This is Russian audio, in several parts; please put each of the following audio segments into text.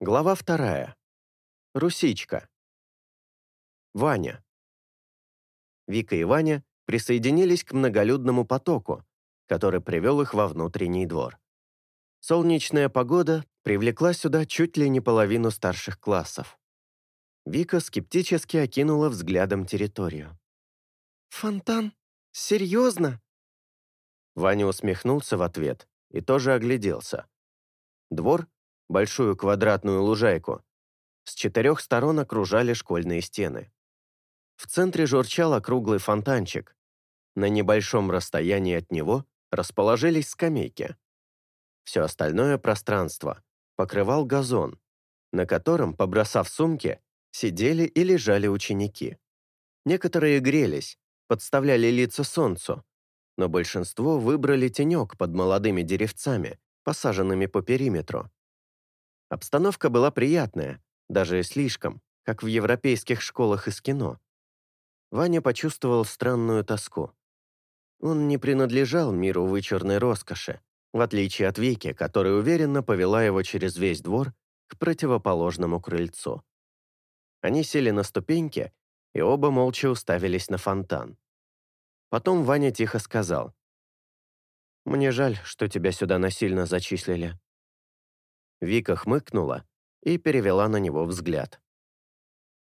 Глава вторая. Русичка. Ваня. Вика и Ваня присоединились к многолюдному потоку, который привел их во внутренний двор. Солнечная погода привлекла сюда чуть ли не половину старших классов. Вика скептически окинула взглядом территорию. «Фонтан? Серьезно?» Ваня усмехнулся в ответ и тоже огляделся. Двор большую квадратную лужайку. С четырех сторон окружали школьные стены. В центре журчал округлый фонтанчик. На небольшом расстоянии от него расположились скамейки. Все остальное пространство покрывал газон, на котором, побросав сумки, сидели и лежали ученики. Некоторые грелись, подставляли лица солнцу, но большинство выбрали тенек под молодыми деревцами, посаженными по периметру. Обстановка была приятная, даже слишком, как в европейских школах из кино. Ваня почувствовал странную тоску. Он не принадлежал миру вычурной роскоши, в отличие от Вики, которая уверенно повела его через весь двор к противоположному крыльцу. Они сели на ступеньки и оба молча уставились на фонтан. Потом Ваня тихо сказал. «Мне жаль, что тебя сюда насильно зачислили. Вика хмыкнула и перевела на него взгляд.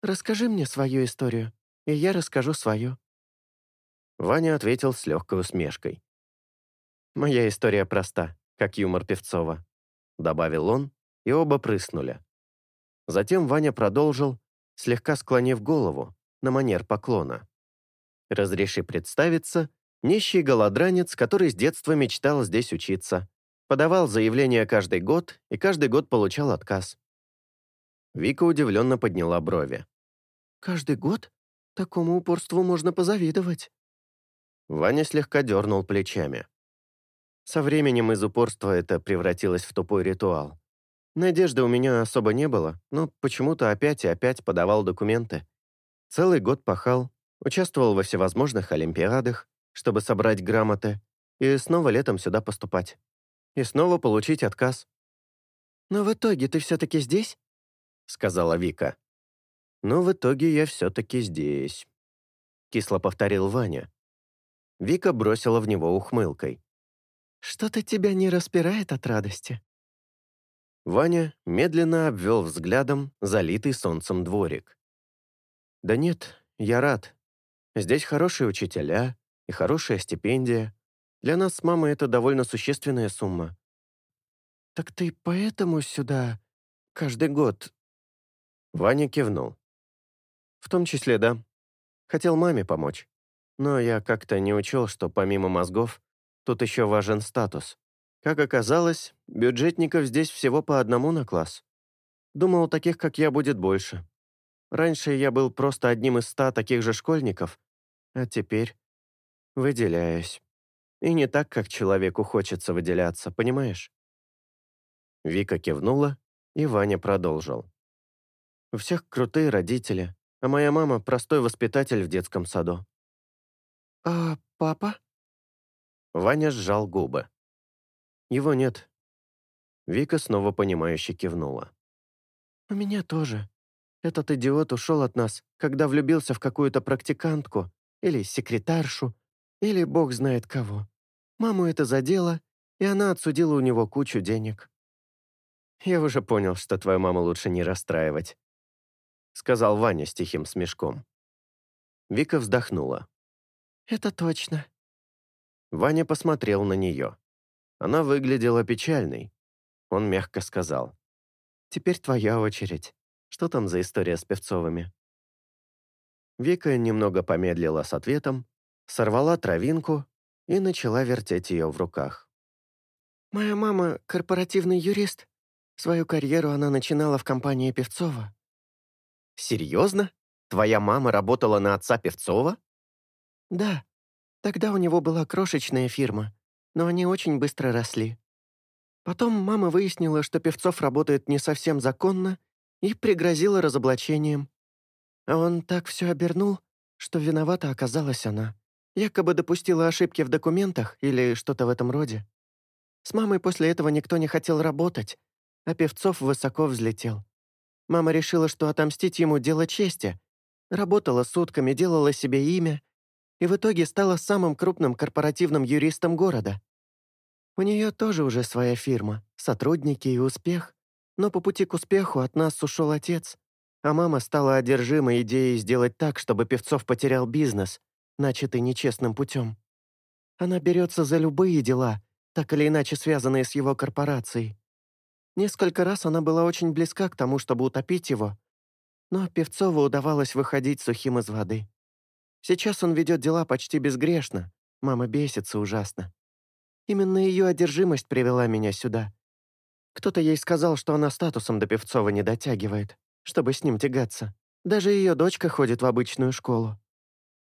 «Расскажи мне свою историю, и я расскажу свою». Ваня ответил с легкой усмешкой. «Моя история проста, как юмор Певцова», — добавил он, и оба прыснули. Затем Ваня продолжил, слегка склонив голову, на манер поклона. «Разреши представиться, нищий голодранец, который с детства мечтал здесь учиться. Подавал заявление каждый год и каждый год получал отказ. Вика удивленно подняла брови. «Каждый год? Такому упорству можно позавидовать». Ваня слегка дернул плечами. Со временем из упорства это превратилось в тупой ритуал. Надежды у меня особо не было, но почему-то опять и опять подавал документы. Целый год пахал, участвовал во всевозможных олимпиадах, чтобы собрать грамоты, и снова летом сюда поступать и снова получить отказ. «Но в итоге ты все-таки здесь?» — сказала Вика. «Но в итоге я все-таки здесь», — кисло повторил Ваня. Вика бросила в него ухмылкой. «Что-то тебя не распирает от радости?» Ваня медленно обвел взглядом залитый солнцем дворик. «Да нет, я рад. Здесь хорошие учителя и хорошая стипендия. Для нас с мамой это довольно существенная сумма». «Так ты поэтому сюда каждый год?» Ваня кивнул. «В том числе, да. Хотел маме помочь. Но я как-то не учел, что помимо мозгов, тут еще важен статус. Как оказалось, бюджетников здесь всего по одному на класс. Думал, таких, как я, будет больше. Раньше я был просто одним из ста таких же школьников, а теперь выделяюсь. И не так, как человеку хочется выделяться, понимаешь?» Вика кивнула, и Ваня продолжил. «У всех крутые родители, а моя мама — простой воспитатель в детском саду». «А папа?» Ваня сжал губы. «Его нет». Вика снова понимающе кивнула. «У меня тоже. Этот идиот ушел от нас, когда влюбился в какую-то практикантку или секретаршу, или бог знает кого. Маму это задело, и она отсудила у него кучу денег. «Я уже понял, что твою маму лучше не расстраивать», сказал Ваня с тихим смешком. Вика вздохнула. «Это точно». Ваня посмотрел на нее. Она выглядела печальной. Он мягко сказал. «Теперь твоя очередь. Что там за история с Певцовыми?» Вика немного помедлила с ответом, сорвала травинку и начала вертеть ее в руках. «Моя мама — корпоративный юрист. Свою карьеру она начинала в компании Певцова». «Серьезно? Твоя мама работала на отца Певцова?» «Да. Тогда у него была крошечная фирма, но они очень быстро росли. Потом мама выяснила, что Певцов работает не совсем законно и пригрозила разоблачением. А он так все обернул, что виновата оказалась она. Якобы допустила ошибки в документах или что-то в этом роде. С мамой после этого никто не хотел работать, а Певцов высоко взлетел. Мама решила, что отомстить ему — дело чести. Работала сутками, делала себе имя и в итоге стала самым крупным корпоративным юристом города. У нее тоже уже своя фирма, сотрудники и успех, но по пути к успеху от нас ушел отец, а мама стала одержима идеей сделать так, чтобы Певцов потерял бизнес, начатый нечестным путем. Она берется за любые дела, так или иначе связанные с его корпорацией. Несколько раз она была очень близка к тому, чтобы утопить его, но Певцову удавалось выходить сухим из воды. Сейчас он ведет дела почти безгрешно, мама бесится ужасно. Именно ее одержимость привела меня сюда. Кто-то ей сказал, что она статусом до Певцова не дотягивает, чтобы с ним тягаться. Даже ее дочка ходит в обычную школу.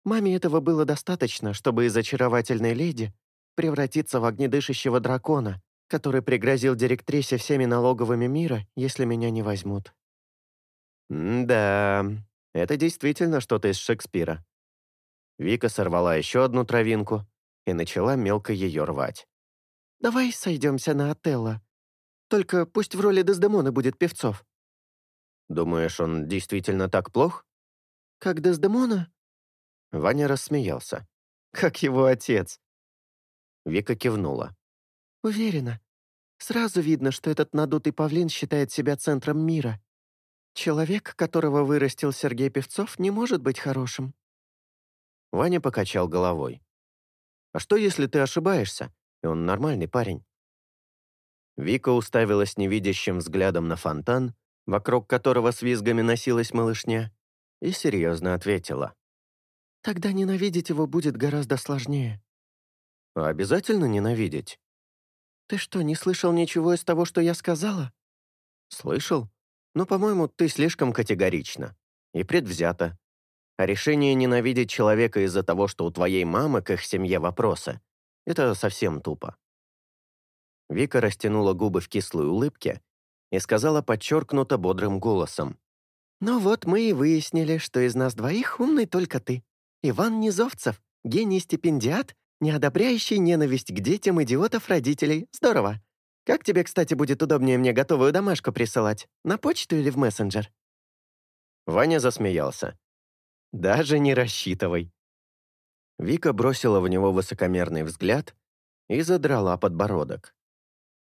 Маме этого было достаточно, чтобы из очаровательной леди превратиться в огнедышащего дракона, который пригрозил директрисе всеми налоговыми мира, если меня не возьмут. «Да, это действительно что-то из Шекспира». Вика сорвала еще одну травинку и начала мелко ее рвать. «Давай сойдемся на Отелло. Только пусть в роли Дездемона будет Певцов». «Думаешь, он действительно так плох?» «Как Дездемона?» Ваня рассмеялся. «Как его отец!» Вика кивнула. «Уверена. Сразу видно, что этот надутый павлин считает себя центром мира. Человек, которого вырастил Сергей Певцов, не может быть хорошим». Ваня покачал головой. «А что, если ты ошибаешься, и он нормальный парень?» Вика уставилась невидящим взглядом на фонтан, вокруг которого с визгами носилась малышня, и серьезно ответила. Тогда ненавидеть его будет гораздо сложнее. А обязательно ненавидеть? Ты что, не слышал ничего из того, что я сказала? Слышал. Но, по-моему, ты слишком категорична и предвзята. А решение ненавидеть человека из-за того, что у твоей мамы к их семье вопросы, это совсем тупо. Вика растянула губы в кислой улыбке и сказала подчеркнуто бодрым голосом. «Ну вот мы и выяснили, что из нас двоих умный только ты. Иван Низовцев, гений-стипендиат, не одобряющий ненависть к детям идиотов-родителей. Здорово. Как тебе, кстати, будет удобнее мне готовую домашку присылать? На почту или в мессенджер?» Ваня засмеялся. «Даже не рассчитывай». Вика бросила в него высокомерный взгляд и задрала подбородок.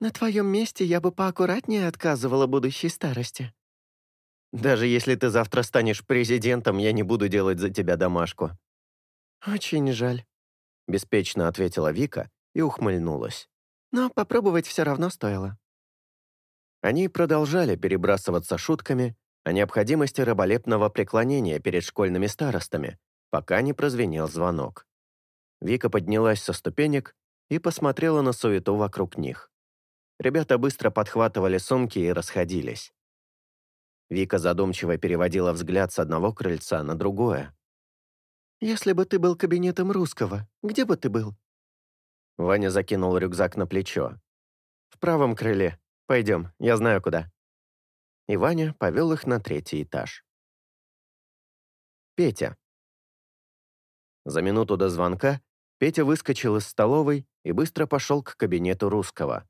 «На твоем месте я бы поаккуратнее отказывала будущей старости». «Даже если ты завтра станешь президентом, я не буду делать за тебя домашку», «Очень жаль», — беспечно ответила Вика и ухмыльнулась. «Но попробовать все равно стоило». Они продолжали перебрасываться шутками о необходимости раболепного преклонения перед школьными старостами, пока не прозвенел звонок. Вика поднялась со ступенек и посмотрела на суету вокруг них. Ребята быстро подхватывали сумки и расходились. Вика задумчиво переводила взгляд с одного крыльца на другое. «Если бы ты был кабинетом русского, где бы ты был?» Ваня закинул рюкзак на плечо. «В правом крыле. Пойдем, я знаю куда». И Ваня повел их на третий этаж. Петя. За минуту до звонка Петя выскочил из столовой и быстро пошел к кабинету русского.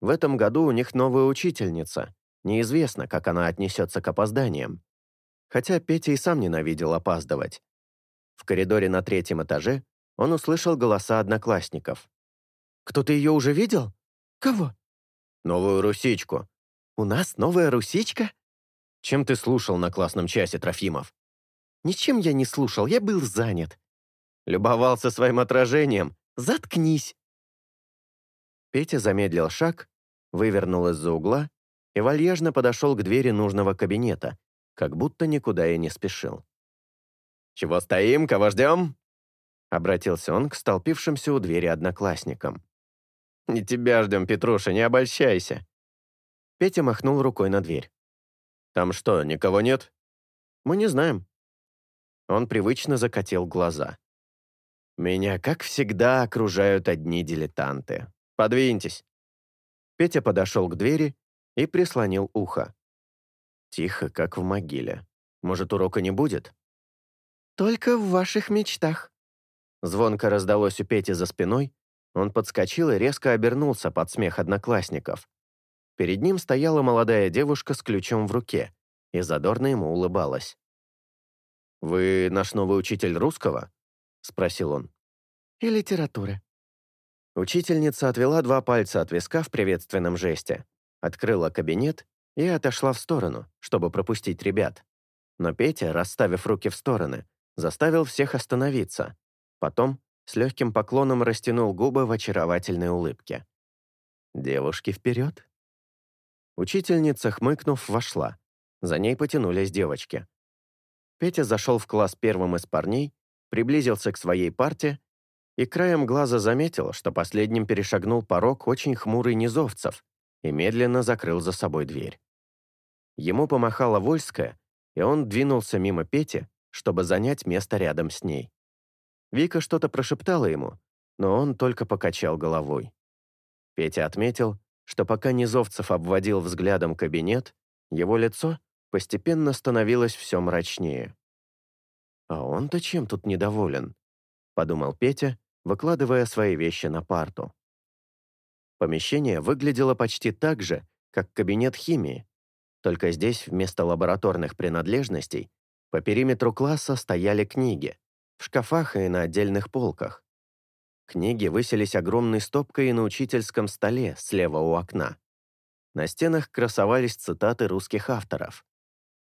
В этом году у них новая учительница. Неизвестно, как она отнесется к опозданиям. Хотя Петя и сам ненавидел опаздывать. В коридоре на третьем этаже он услышал голоса одноклассников. «Кто-то ее уже видел?» «Кого?» «Новую русичку». «У нас новая русичка?» «Чем ты слушал на классном часе, Трофимов?» «Ничем я не слушал, я был занят». «Любовался своим отражением?» «Заткнись!» Петя замедлил шаг, вывернул из-за угла и вальяжно подошел к двери нужного кабинета, как будто никуда и не спешил. «Чего стоим, кого ждем?» Обратился он к столпившимся у двери одноклассникам. «Не тебя ждем, Петруша, не обольщайся!» Петя махнул рукой на дверь. «Там что, никого нет?» «Мы не знаем». Он привычно закатил глаза. «Меня, как всегда, окружают одни дилетанты. Подвиньтесь». Петя подошел к двери и прислонил ухо. Тихо, как в могиле. Может, урока не будет? «Только в ваших мечтах». Звонко раздалось у Пети за спиной, он подскочил и резко обернулся под смех одноклассников. Перед ним стояла молодая девушка с ключом в руке и задорно ему улыбалась. «Вы наш новый учитель русского?» — спросил он. «И литературы». Учительница отвела два пальца от виска в приветственном жесте, открыла кабинет и отошла в сторону, чтобы пропустить ребят. Но Петя, расставив руки в стороны, заставил всех остановиться. Потом с легким поклоном растянул губы в очаровательной улыбке. «Девушки вперед!» Учительница, хмыкнув, вошла. За ней потянулись девочки. Петя зашел в класс первым из парней, приблизился к своей парте и краем глаза заметил, что последним перешагнул порог очень хмурый Низовцев и медленно закрыл за собой дверь. Ему помахала Вольская, и он двинулся мимо Пети, чтобы занять место рядом с ней. Вика что-то прошептала ему, но он только покачал головой. Петя отметил, что пока Низовцев обводил взглядом кабинет, его лицо постепенно становилось все мрачнее. «А он-то чем тут недоволен?» — подумал Петя, выкладывая свои вещи на парту. Помещение выглядело почти так же, как кабинет химии, только здесь вместо лабораторных принадлежностей по периметру класса стояли книги, в шкафах и на отдельных полках. Книги высились огромной стопкой на учительском столе слева у окна. На стенах красовались цитаты русских авторов.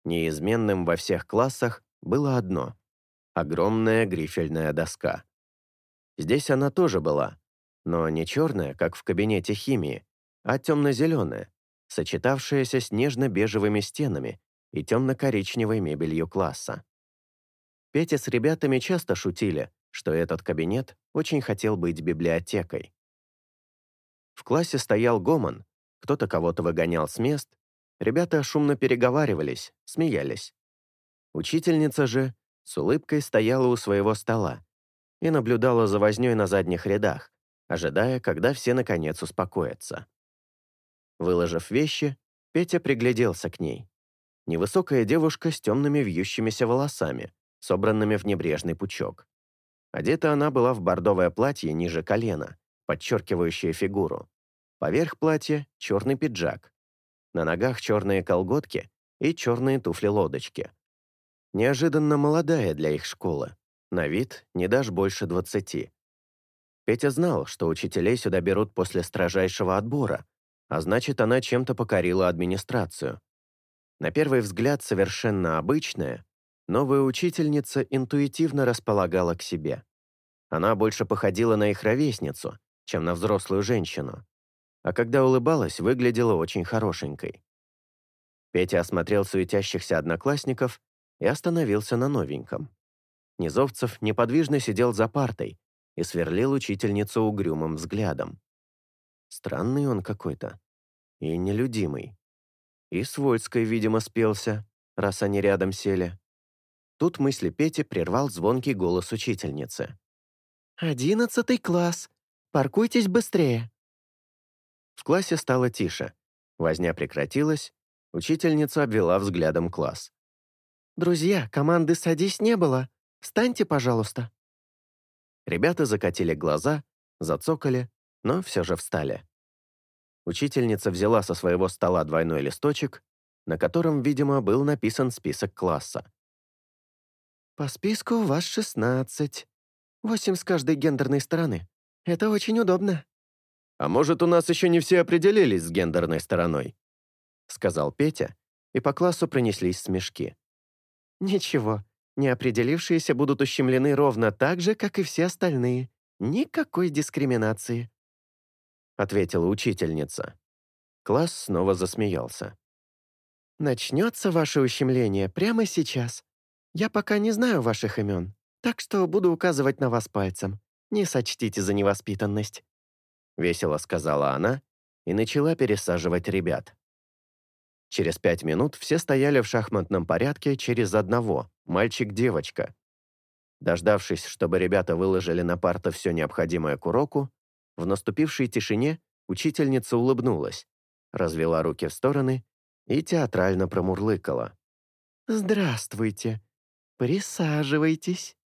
Неизменным во всех классах было одно — огромная грифельная доска. Здесь она тоже была, но не черная, как в кабинете химии, а темно-зеленая, сочетавшаяся с нежно-бежевыми стенами и темно-коричневой мебелью класса. Петя с ребятами часто шутили, что этот кабинет очень хотел быть библиотекой. В классе стоял гомон, кто-то кого-то выгонял с мест, ребята шумно переговаривались, смеялись. Учительница же с улыбкой стояла у своего стола и наблюдала за вознёй на задних рядах, ожидая, когда все наконец успокоятся. Выложив вещи, Петя пригляделся к ней. Невысокая девушка с темными вьющимися волосами, собранными в небрежный пучок. Одета она была в бордовое платье ниже колена, подчеркивающее фигуру. Поверх платья — черный пиджак. На ногах черные колготки и черные туфли-лодочки. Неожиданно молодая для их школы. На вид не дашь больше двадцати. Петя знал, что учителей сюда берут после строжайшего отбора, а значит, она чем-то покорила администрацию. На первый взгляд совершенно обычная, новая учительница интуитивно располагала к себе. Она больше походила на их ровесницу, чем на взрослую женщину, а когда улыбалась, выглядела очень хорошенькой. Петя осмотрел суетящихся одноклассников и остановился на новеньком. Низовцев неподвижно сидел за партой и сверлил учительницу угрюмым взглядом. Странный он какой-то. И нелюдимый. И с Вольской, видимо, спелся, раз они рядом сели. Тут мысли Пети прервал звонкий голос учительницы. «Одиннадцатый класс! Паркуйтесь быстрее!» В классе стало тише. Возня прекратилась, учительница обвела взглядом класс. «Друзья, команды «Садись» не было. Встаньте, пожалуйста». Ребята закатили глаза, зацокали, но все же встали. Учительница взяла со своего стола двойной листочек, на котором, видимо, был написан список класса. «По списку вас 16. Восемь с каждой гендерной стороны. Это очень удобно». «А может, у нас еще не все определились с гендерной стороной?» сказал Петя, и по классу пронеслись смешки. «Ничего, неопределившиеся будут ущемлены ровно так же, как и все остальные. Никакой дискриминации», — ответила учительница. Класс снова засмеялся. «Начнется ваше ущемление прямо сейчас. Я пока не знаю ваших имен, так что буду указывать на вас пальцем. Не сочтите за невоспитанность», — весело сказала она и начала пересаживать ребят. Через пять минут все стояли в шахматном порядке через одного, мальчик-девочка. Дождавшись, чтобы ребята выложили на парты все необходимое к уроку, в наступившей тишине учительница улыбнулась, развела руки в стороны и театрально промурлыкала. «Здравствуйте. Присаживайтесь».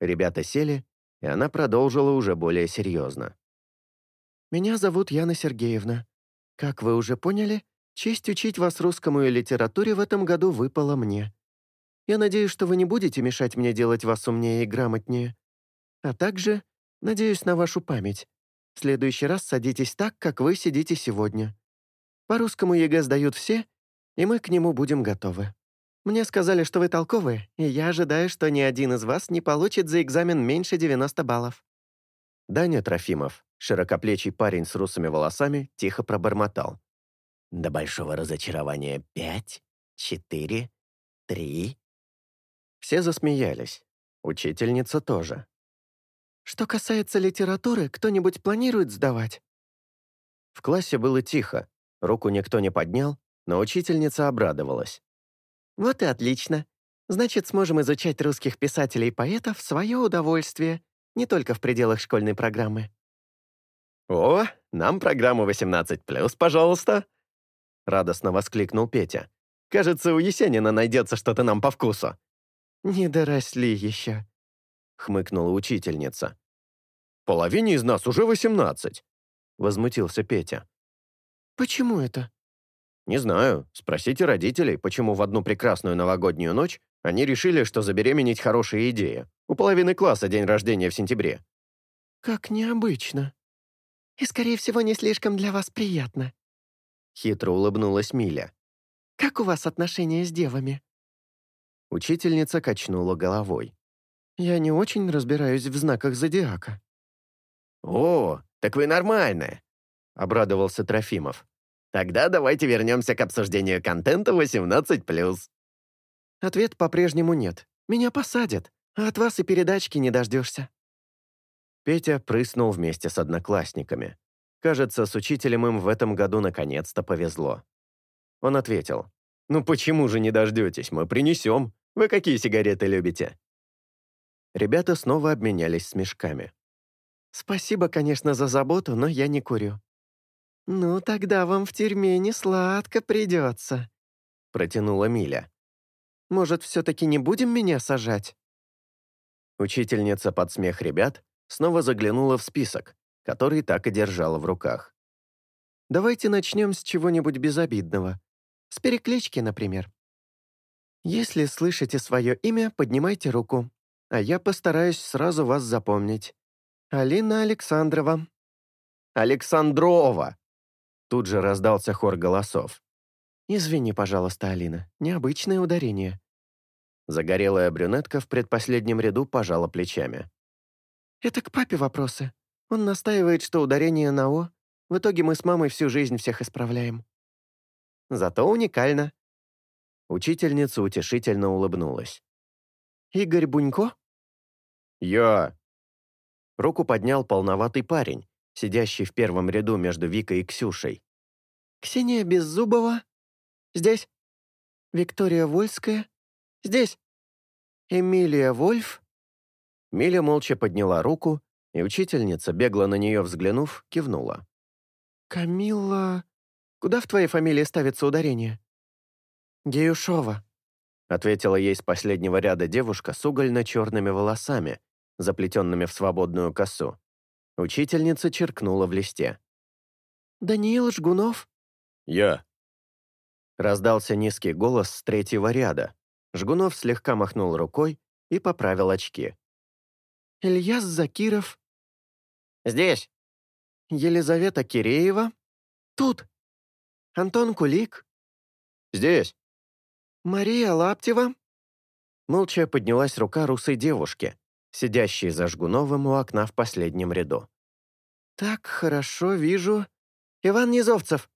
Ребята сели, и она продолжила уже более серьезно. «Меня зовут Яна Сергеевна. Как вы уже поняли, честь учить вас русскому и литературе в этом году выпала мне. Я надеюсь, что вы не будете мешать мне делать вас умнее и грамотнее. А также надеюсь на вашу память. В следующий раз садитесь так, как вы сидите сегодня. По русскому ЕГЭ сдают все, и мы к нему будем готовы. Мне сказали, что вы толковые, и я ожидаю, что ни один из вас не получит за экзамен меньше 90 баллов». Даня Трофимов, широкоплечий парень с русыми волосами, тихо пробормотал. «До большого разочарования пять, четыре, три». Все засмеялись. Учительница тоже. «Что касается литературы, кто-нибудь планирует сдавать?» В классе было тихо, руку никто не поднял, но учительница обрадовалась. «Вот и отлично. Значит, сможем изучать русских писателей и поэтов в свое удовольствие, не только в пределах школьной программы». «О, нам программу 18+, пожалуйста!» Радостно воскликнул Петя. «Кажется, у Есенина найдется что-то нам по вкусу». «Не доросли еще», — хмыкнула учительница. «Половине из нас уже 18», — возмутился Петя. «Почему это?» Не знаю. Спросите родителей, почему в одну прекрасную новогоднюю ночь они решили, что забеременеть хорошая идея. У половины класса день рождения в сентябре. Как необычно. И, скорее всего, не слишком для вас приятно. Хитро улыбнулась Миля. Как у вас отношения с девами? Учительница качнула головой. Я не очень разбираюсь в знаках зодиака. «О, так вы нормальная», — обрадовался Трофимов. Тогда давайте вернемся к обсуждению контента 18+. Ответ по-прежнему нет. Меня посадят, а от вас и передачки не дождешься. Петя прыснул вместе с одноклассниками. Кажется, с учителем им в этом году наконец-то повезло. Он ответил, «Ну почему же не дождетесь? Мы принесем. Вы какие сигареты любите?» Ребята снова обменялись смешками. «Спасибо, конечно, за заботу, но я не курю. «Ну, тогда вам в тюрьме не сладко придется», — протянула Миля. «Может, все-таки не будем меня сажать?» Учительница под смех ребят снова заглянула в список, который так и держала в руках. «Давайте начнем с чего-нибудь безобидного. С переклички, например. Если слышите свое имя, поднимайте руку, а я постараюсь сразу вас запомнить. Алина Александрова». «Александрова!» Тут же раздался хор голосов. «Извини, пожалуйста, Алина, необычное ударение». Загорелая брюнетка в предпоследнем ряду пожала плечами. «Это к папе вопросы. Он настаивает, что ударение на «о». В итоге мы с мамой всю жизнь всех исправляем». «Зато уникально». Учительница утешительно улыбнулась. «Игорь Бунько?» «Я». Руку поднял полноватый парень, сидящий в первом ряду между Викой и Ксюшей. «Ксения Беззубова? Здесь. Виктория Вольская? Здесь. Эмилия Вольф?» Миля молча подняла руку, и учительница, бегло на нее взглянув, кивнула. «Камилла... Куда в твоей фамилии ставится ударение?» «Геюшова», — ответила ей с последнего ряда девушка с угольно-черными волосами, заплетенными в свободную косу. Учительница черкнула в листе. «Даниил Жгунов?» «Я». Раздался низкий голос с третьего ряда. Жгунов слегка махнул рукой и поправил очки. «Ильяс Закиров?» «Здесь». «Елизавета Киреева?» «Тут». «Антон Кулик?» «Здесь». «Мария Лаптева?» Молча поднялась рука русой девушки, сидящий за Жгуновым у окна в последнем ряду. «Так, хорошо, вижу. Иван Низовцев!»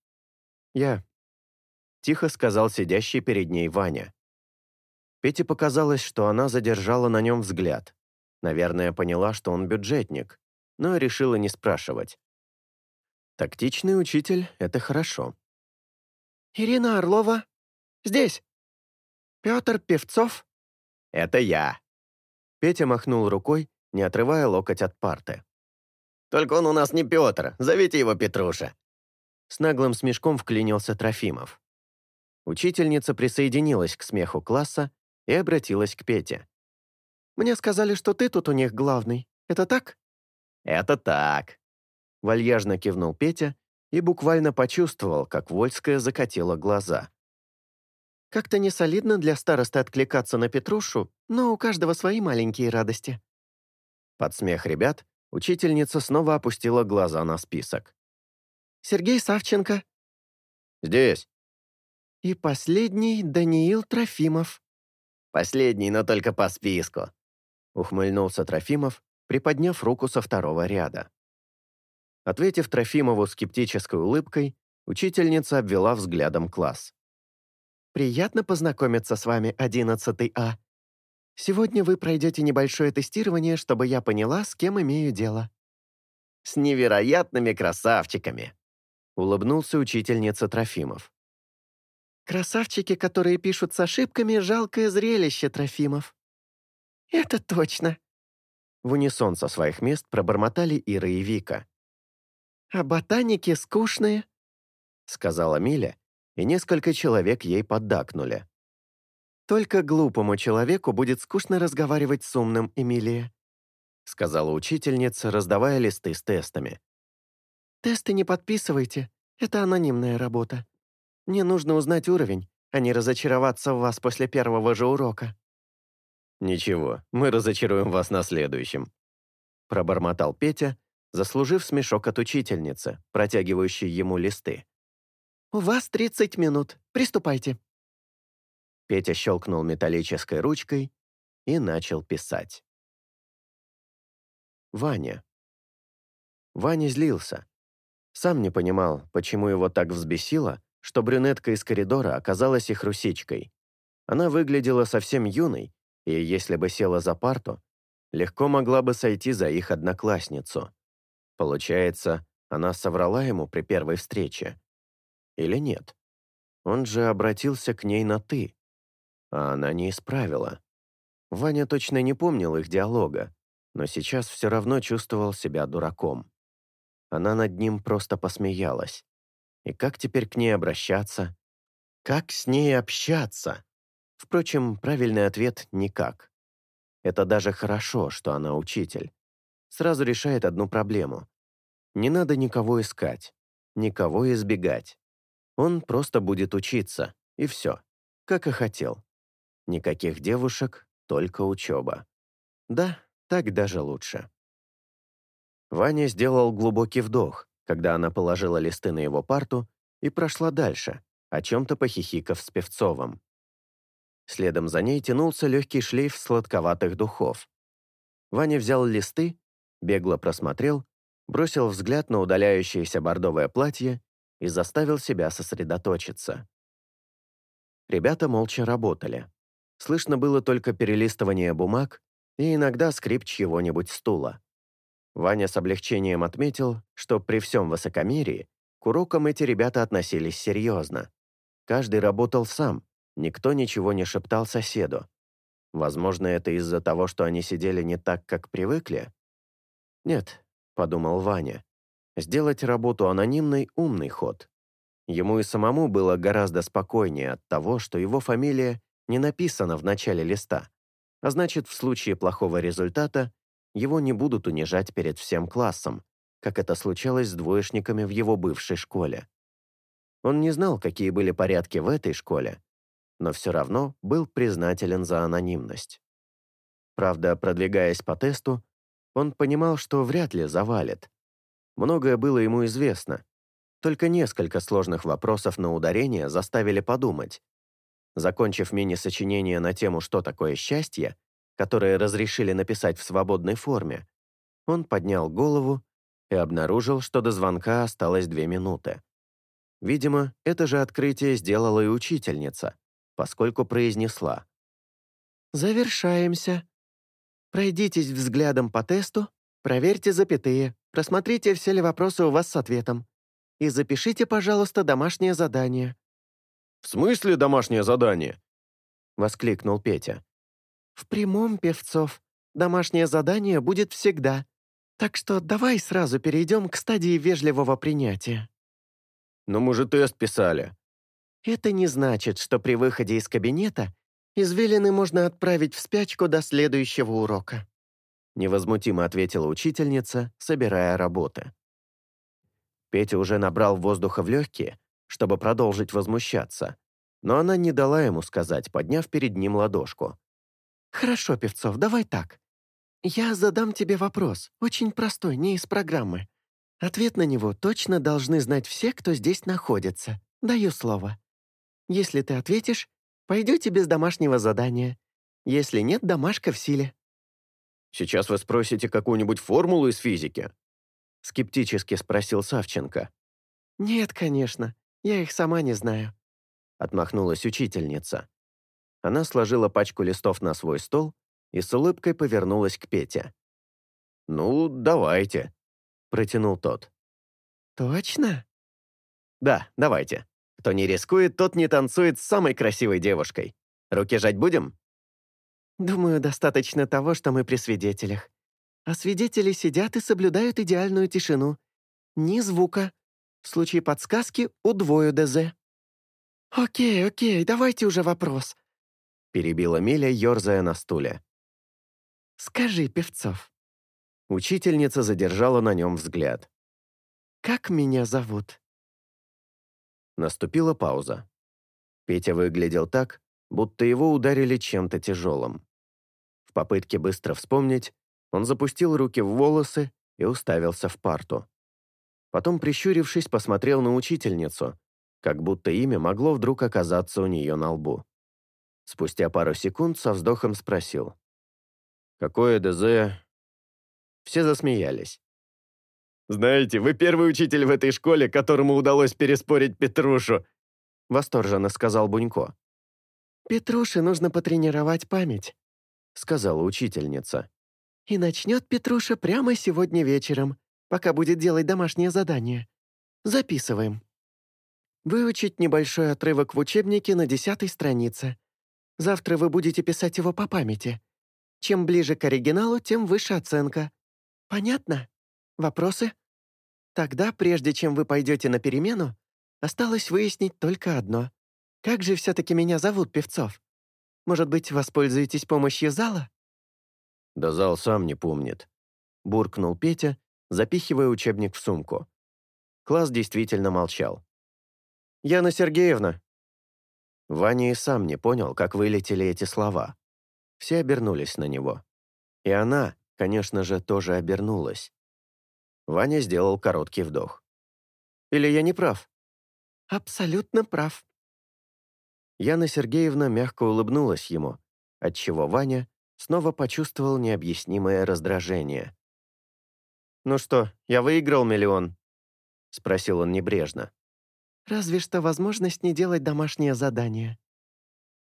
«Я», — тихо сказал сидящий перед ней Ваня. Пете показалось, что она задержала на нем взгляд. Наверное, поняла, что он бюджетник, но решила не спрашивать. Тактичный учитель — это хорошо. «Ирина Орлова? Здесь. Петр Певцов?» «Это я», Петя махнул рукой, не отрывая локоть от парты. «Только он у нас не Петр, зовите его Петруша!» С наглым смешком вклинился Трофимов. Учительница присоединилась к смеху класса и обратилась к Пете. «Мне сказали, что ты тут у них главный. Это так?» «Это так», — вальяжно кивнул Петя и буквально почувствовал, как Вольская закатила глаза. «Как-то не солидно для старосты откликаться на Петрушу, но у каждого свои маленькие радости». Под смех ребят учительница снова опустила глаза на список. «Сергей Савченко». «Здесь». «И последний Даниил Трофимов». «Последний, но только по списку», — ухмыльнулся Трофимов, приподняв руку со второго ряда. Ответив Трофимову скептической улыбкой, учительница обвела взглядом класс. «Приятно познакомиться с вами, 11 А. Сегодня вы пройдете небольшое тестирование, чтобы я поняла, с кем имею дело». «С невероятными красавчиками!» — улыбнулся учительница Трофимов. «Красавчики, которые пишут с ошибками, жалкое зрелище, Трофимов». «Это точно!» В унисон со своих мест пробормотали Ира и Вика. «А ботаники скучные», — сказала Миля, и несколько человек ей поддакнули. «Только глупому человеку будет скучно разговаривать с умным, Эмилия», — сказала учительница, раздавая листы с тестами. «Тесты не подписывайте, это анонимная работа. Мне нужно узнать уровень, а не разочароваться в вас после первого же урока». «Ничего, мы разочаруем вас на следующем», — пробормотал Петя, заслужив смешок от учительницы, протягивающей ему листы. «У вас 30 минут. Приступайте». Петя щелкнул металлической ручкой и начал писать. Ваня. Ваня злился. Сам не понимал, почему его так взбесило, что брюнетка из коридора оказалась их русичкой. Она выглядела совсем юной, и если бы села за парту, легко могла бы сойти за их одноклассницу. Получается, она соврала ему при первой встрече. Или нет? Он же обратился к ней на «ты», а она не исправила. Ваня точно не помнил их диалога, но сейчас все равно чувствовал себя дураком. Она над ним просто посмеялась. И как теперь к ней обращаться? Как с ней общаться? Впрочем, правильный ответ — никак. Это даже хорошо, что она учитель. Сразу решает одну проблему. Не надо никого искать, никого избегать. Он просто будет учиться, и все, как и хотел. Никаких девушек, только учеба. Да, так даже лучше. Ваня сделал глубокий вдох, когда она положила листы на его парту и прошла дальше, о чем-то похихикав с Певцовым. Следом за ней тянулся легкий шлейф сладковатых духов. Ваня взял листы, бегло просмотрел бросил взгляд на удаляющееся бордовое платье и заставил себя сосредоточиться. Ребята молча работали. Слышно было только перелистывание бумаг и иногда скрип чьего-нибудь стула. Ваня с облегчением отметил, что при всем высокомерии к урокам эти ребята относились серьезно. Каждый работал сам, никто ничего не шептал соседу. Возможно, это из-за того, что они сидели не так, как привыкли? Нет, подумал Ваня. Сделать работу анонимной – умный ход. Ему и самому было гораздо спокойнее от того, что его фамилия не написана в начале листа, а значит, в случае плохого результата его не будут унижать перед всем классом, как это случалось с двоечниками в его бывшей школе. Он не знал, какие были порядки в этой школе, но все равно был признателен за анонимность. Правда, продвигаясь по тесту, он понимал, что вряд ли завалит. Многое было ему известно. Только несколько сложных вопросов на ударение заставили подумать. Закончив мини-сочинение на тему «Что такое счастье?», которое разрешили написать в свободной форме, он поднял голову и обнаружил, что до звонка осталось две минуты. Видимо, это же открытие сделала и учительница, поскольку произнесла. «Завершаемся». Пройдитесь взглядом по тесту, проверьте запятые, просмотрите, все ли вопросы у вас с ответом. И запишите, пожалуйста, домашнее задание». «В смысле домашнее задание?» — воскликнул Петя. «В прямом, Певцов. Домашнее задание будет всегда. Так что давай сразу перейдем к стадии вежливого принятия». «Но мы же тест писали». «Это не значит, что при выходе из кабинета Извилины можно отправить в спячку до следующего урока», невозмутимо ответила учительница, собирая работы. Петя уже набрал воздуха в легкие, чтобы продолжить возмущаться, но она не дала ему сказать, подняв перед ним ладошку. «Хорошо, Певцов, давай так. Я задам тебе вопрос, очень простой, не из программы. Ответ на него точно должны знать все, кто здесь находится. Даю слово. Если ты ответишь, пойдете без домашнего задания. Если нет, домашка в силе». «Сейчас вы спросите какую-нибудь формулу из физики?» Скептически спросил Савченко. «Нет, конечно. Я их сама не знаю», — отмахнулась учительница. Она сложила пачку листов на свой стол и с улыбкой повернулась к Пете. «Ну, давайте», — протянул тот. «Точно?» «Да, давайте. Кто не рискует, тот не танцует с самой красивой девушкой. Руки жать будем?» «Думаю, достаточно того, что мы при свидетелях. А свидетели сидят и соблюдают идеальную тишину. Ни звука. В случае подсказки удвою ДЗ». «Окей, окей, давайте уже вопрос», — перебила Миля, ерзая на стуле. «Скажи, Певцов». Учительница задержала на нем взгляд. «Как меня зовут?» Наступила пауза. Петя выглядел так, будто его ударили чем-то тяжелым. В попытке быстро вспомнить, он запустил руки в волосы и уставился в парту. Потом, прищурившись, посмотрел на учительницу, как будто имя могло вдруг оказаться у нее на лбу. Спустя пару секунд со вздохом спросил. «Какое ДЗ?» Все засмеялись. «Знаете, вы первый учитель в этой школе, которому удалось переспорить Петрушу», восторженно сказал Бунько. «Петруше нужно потренировать память», сказала учительница. «И начнет Петруша прямо сегодня вечером, пока будет делать домашнее задание. Записываем. Выучить небольшой отрывок в учебнике на десятой странице. Завтра вы будете писать его по памяти. Чем ближе к оригиналу, тем выше оценка. Понятно? Вопросы? Тогда, прежде чем вы пойдете на перемену, осталось выяснить только одно. Как же все-таки меня зовут, Певцов? Может быть, воспользуетесь помощью зала?» «Да зал сам не помнит», — буркнул Петя, запихивая учебник в сумку. Класс действительно молчал. «Яна Сергеевна!» Ваня и сам не понял, как вылетели эти слова. Все обернулись на него. И она, конечно же, тоже обернулась. Ваня сделал короткий вдох. «Или я не прав?» «Абсолютно прав». Яна Сергеевна мягко улыбнулась ему, отчего Ваня снова почувствовал необъяснимое раздражение. «Ну что, я выиграл миллион?» — спросил он небрежно. «Разве что возможность не делать домашнее задание».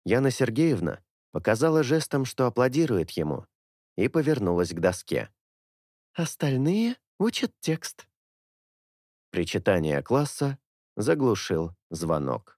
Яна Сергеевна показала жестом, что аплодирует ему, и повернулась к доске. «Остальные учат текст». Причитание класса заглушил звонок.